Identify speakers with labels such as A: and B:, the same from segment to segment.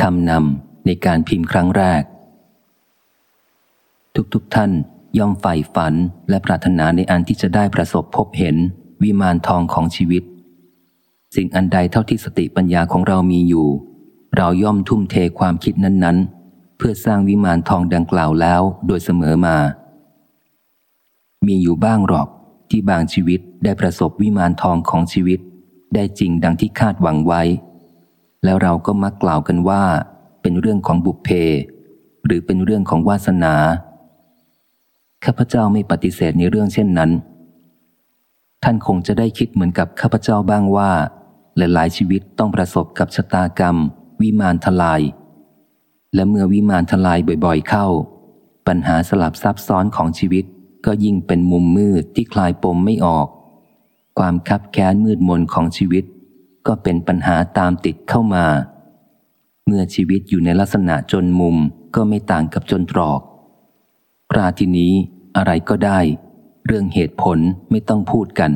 A: คำนำในการพิมพ์ครั้งแรก ทุกๆทท่านย่อมใฝ่ฝันและปรารถนาในอันที่จะได้ประสบพบเห็น วิมานทองของชีวิต สิ่งอันใดเท่าที่สติปัญญาของเรามีอยู่ เราย่อมทุ่มเทความคิดนั้น ๆ เพื่อสร้างวิมานทองดังกล่าวแล้วโดยเสมอมา มีอยู่บ้างหรอกที่บางชีวิตได้ประสบวิมานทองของชีวิต ได้จริงดังที่คาดหวังไว้ แล้วเราก็มักกล่าวกันว่า เป็นเรื่องของบุพเพ หรือเป็นเรื่องของวาสนา ข้าพเจ้าไม่ปฏิเสธในเรื่องเช่นนั้น ท่านคงจะได้คิดเหมือนกับข้าพเจ้าบ้างว่า หลายๆชีวิตต้องประสบกับชะตากรรม วิมานทลาย และเมื่อวิมานทลายบ่อยๆเข้า ปัญหาสลับซับซ้อนของชีวิตก็ยิ่งเป็นมุมมืดที่คลายปมไม่ออก ความคับแค้นมืดมนของชีวิต ก็เป็นปัญหาตามติดเข้ามา เมื่อชีวิตอยู่ในลักษณะจนมุมก็ไม่ต่างกับจนตรอกคราทีนี้อะไรก็ได้ เรื่องเหตุผลไม่ต้องพูดกัน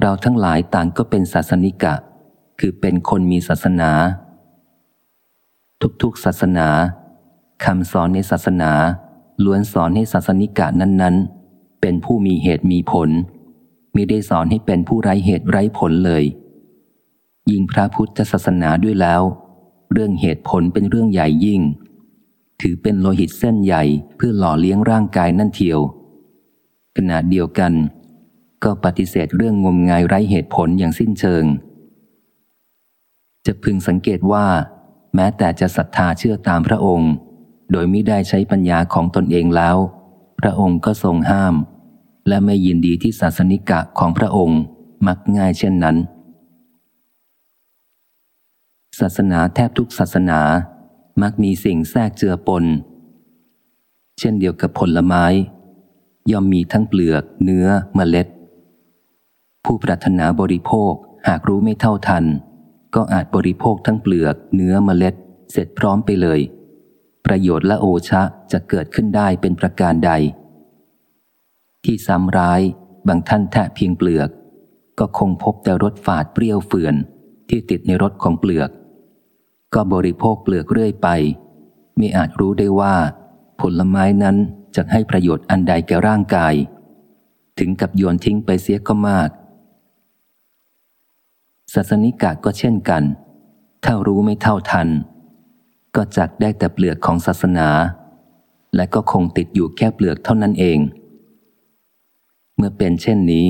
A: เราทั้งหลายต่างก็เป็นศาสนิกะ คือเป็นคนมีศาสนา ทุกๆศาสนาคำสอนในศาสนาล้วนสอนให้ศาสนิกะนั้น ๆ เป็นผู้มีเหตุมีผล มิได้สอนให้เป็นผู้ไร้เหตุไร้ผลเลย ยิ่งพระพุทธศาสนาด้วยแล้ว เรื่องเหตุผลเป็นเรื่องใหญ่ยิ่ง ถือเป็นโลหิตเส้นใหญ่เพื่อหล่อเลี้ยงร่างกายนั่นเทียว ขณะเดียวกัน ก็ปฏิเสธเรื่องงมงายไร้เหตุผลอย่างสิ้นเชิง จะพึงสังเกตว่า แม้แต่จะศรัทธาเชื่อตามพระองค์ โดยไม่ได้ใช้ปัญญาของตนเองแล้ว พระองค์ก็ทรงห้าม และไม่ยินดีที่ศาสนิกะของพระองค์มักง่ายเช่นนั้น ศาสนาแทบทุกศาสนามักมีสิ่งแทรกเจือปน เช่นเดียวกับผลไม้ ย่อมมีทั้งเปลือกเนื้อเมล็ด ผู้ปรารถนาบริโภคหากรู้ไม่เท่าทัน ก็อาจบริโภคทั้งเปลือกเนื้อเมล็ด เสร็จพร้อมไปเลย ประโยชน์และโอชะจะเกิดขึ้นได้เป็นประการใด ที่ซ้ำร้าย บางท่านแทะเพียงเปลือก ก็คงพบแต่รสฝาดเปรี้ยวเฟื่อนที่ติดในรสของเปลือก ก็บริโภคเปลือกเรื่อยไปไม่อาจรู้ได้ว่า ผลไม้นั้นจะให้ประโยชน์อันใดแก่ร่างกาย ถึงกับโยนทิ้งไปเสียก็มากศาสนิกะก็เช่นกัน ถ้ารู้ไม่เท่าทัน ก็จักได้แต่เปลือกของศาสนา และก็คงติดอยู่แค่เปลือกเท่านั้นเอง เมื่อเป็นเช่นนี้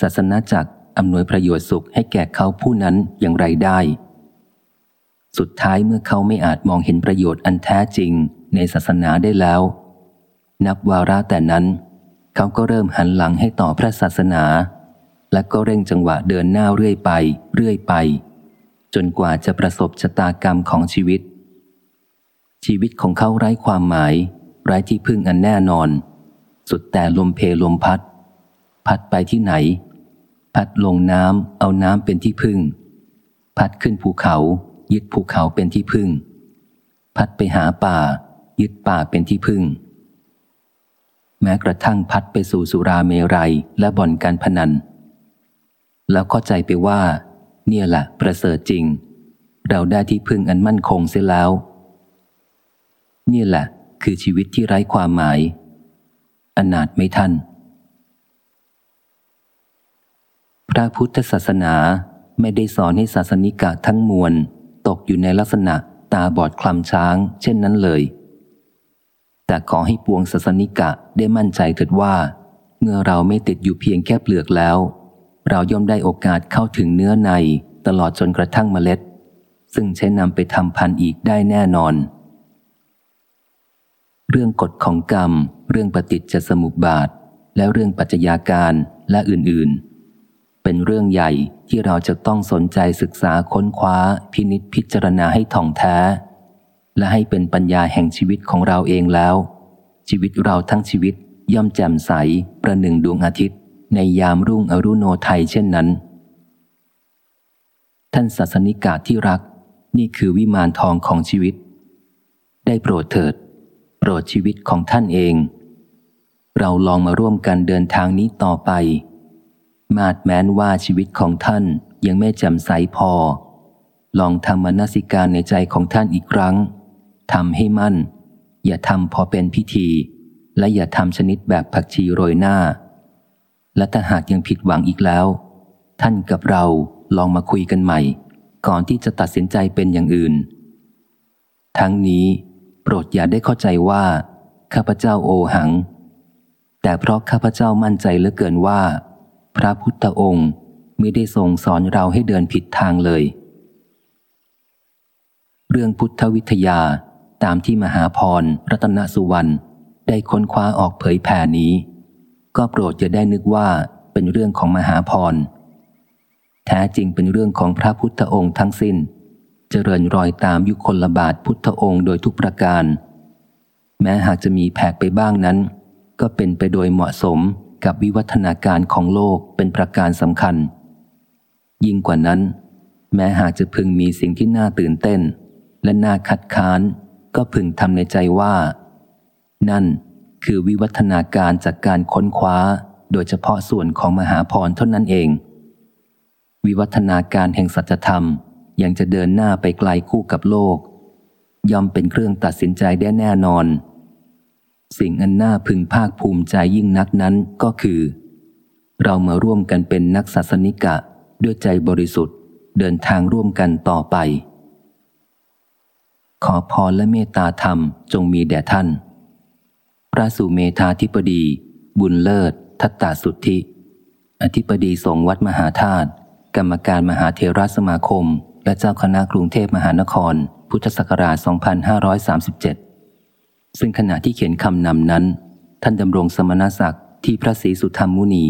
A: ศาสนาจักอำนวยประโยชน์สุขให้แก่เขาผู้นั้นอย่างไรได้ สุดท้ายเมื่อเขาไม่อาจมองเห็นประโยชน์อันแท้จริงในศาสนาได้แล้ว นับวาระแต่นั้น เขาก็เริ่มหันหลังให้ต่อพระศาสนา และก็เร่งจังหวะเดินหน้าเรื่อยไป เรื่อยไป จนกว่าจะประสบชะตากรรมของชีวิต ชีวิตของเขาไร้ความหมาย ไร้ที่พึ่งอันแน่นอน สุดแต่ลมเพลลมพัด พัดไปที่ไหน พัดลงน้ำเอาน้ำเป็นที่พึ่ง พัดขึ้นภูเขา ยึดภูเขาเป็นที่พึ่ง พัดไปหาป่า ยึดป่าเป็นที่พึ่ง แม้กระทั่งพัดไปสู่สุราเมรัยและบ่อนการพนัน แล้วเข้าใจไปว่า เนี่ยแหละประเสริฐจริง เราได้ที่พึ่งอันมั่นคงเสียแล้ว เนี่ยแหละคือชีวิตที่ไร้ความหมาย อนาถไม่ทัน พระพุทธศาสนาไม่ได้สอนให้ศาสนิกะทั้งมวล ตกอยู่ในลักษณะตาบอดคลำช้าง เช่นนั้นเลย แต่ขอให้ปวงศาสนิกะได้มั่นใจเถิดว่า เมื่อเราไม่ติดอยู่เพียงแค่เปลือกแล้ว เราย่อมได้โอกาสเข้าถึงเนื้อในตลอดจนกระทั่งเมล็ด ซึ่งใช้นำไปทำพันธุ์อีกได้แน่นอน เรื่องกฎของกรรม เรื่องปฏิจจสมุปบาท และเรื่องปัจจัยาการและอื่นๆ เป็นเรื่องใหญ่ที่เราจะต้องสนใจศึกษาค้นคว้าพินิษพิจารณาให้ท่องแท้ และให้เป็นปัญญาแห่งชีวิตของเราเองแล้ว ชีวิตเราทั้งชีวิตย่อมแจ่มใสประหนึ่งดวงอาทิตย์ ในยามรุ่งอรุโนไทยเช่นนั้น ท่านศาสนิกาที่รัก นี่คือวิมานทองของชีวิต ได้โปรดเถิด โปรดชีวิตของท่านเอง เราลองมาร่วมกันเดินทางนี้ต่อไป มาดแม้นว่าชีวิตของท่านยังไม่แจ่มใสพอ ลองทำมนสิการในใจของท่านอีกครั้งทำให้มั่น อย่าทำพอเป็นพิธี และอย่าทำชนิดแบบผักชีโรยหน้า และถ้าหากยังผิดหวังอีกแล้ว ท่านกับเราลองมาคุยกันใหม่ ก่อนที่จะตัดสินใจเป็นอย่างอื่น ทั้งนี้ โปรดอย่าได้เข้าใจว่า ข้าพเจ้าโอหัง แต่เพราะข้าพเจ้ามั่นใจเหลือเกินว่า พระพุทธองค์ไม่ได้ทรงสอนเราให้เดินผิดทางเลย เรื่องพุทธวิทยาตามที่มหาพรรัตนสุวรรณได้ค้นคว้าออกเผยแผ่นี้ ก็โปรดจะได้นึกว่าเป็นเรื่องของมหาพร แท้จริงเป็นเรื่องของพระพุทธองค์ทั้งสิน้น เจริญรอยตามยุคลบาทพุทธองค์โดยทุกประการ แม้หากจะมีแผกไปบ้างนั้น ก็เป็นไปโดยเหมาะสม กับวิวัฒนาการของโลกเป็นประการสำคัญ ยิ่งกว่านั้น แม้หากจะพึงมีสิ่งที่น่าตื่นเต้น และน่าคัดค้าน ก็พึงทำในใจว่า นั่นคือวิวัฒนาการจากการค้นคว้า โดยเฉพาะส่วนของมหาพรเท่านั้นเอง วิวัฒนาการแห่งสัจธรรมยังจะเดินหน้าไปไกลคู่กับโลก ย่อมเป็นเครื่องตัดสินใจได้แน่นอน สิ่งอันน่าพึงภาคภูมิใจยิ่งนักนั้นก็คือ เรามาร่วมกันเป็นนักศาสนิกะด้วยใจบริสุทธิ์เดินทางร่วมกันต่อไป ขอพรและเมตตาธรรมจงมีแด่ท่าน พระสุเมธาธิปดี บุญเลิศ ทัตตาสุทธิ อธิปดีสงวัดมหาธาตุกรรมการมหาเทราสมาคม และเจ้าคณะกรุงเทพมหานคร พุทธศักราช 2537 ซึ่งขณะที่เขียนคำนำนั้น ท่านดำรงสมณศักดิ์ที่พระศรีสุธรรมมุนี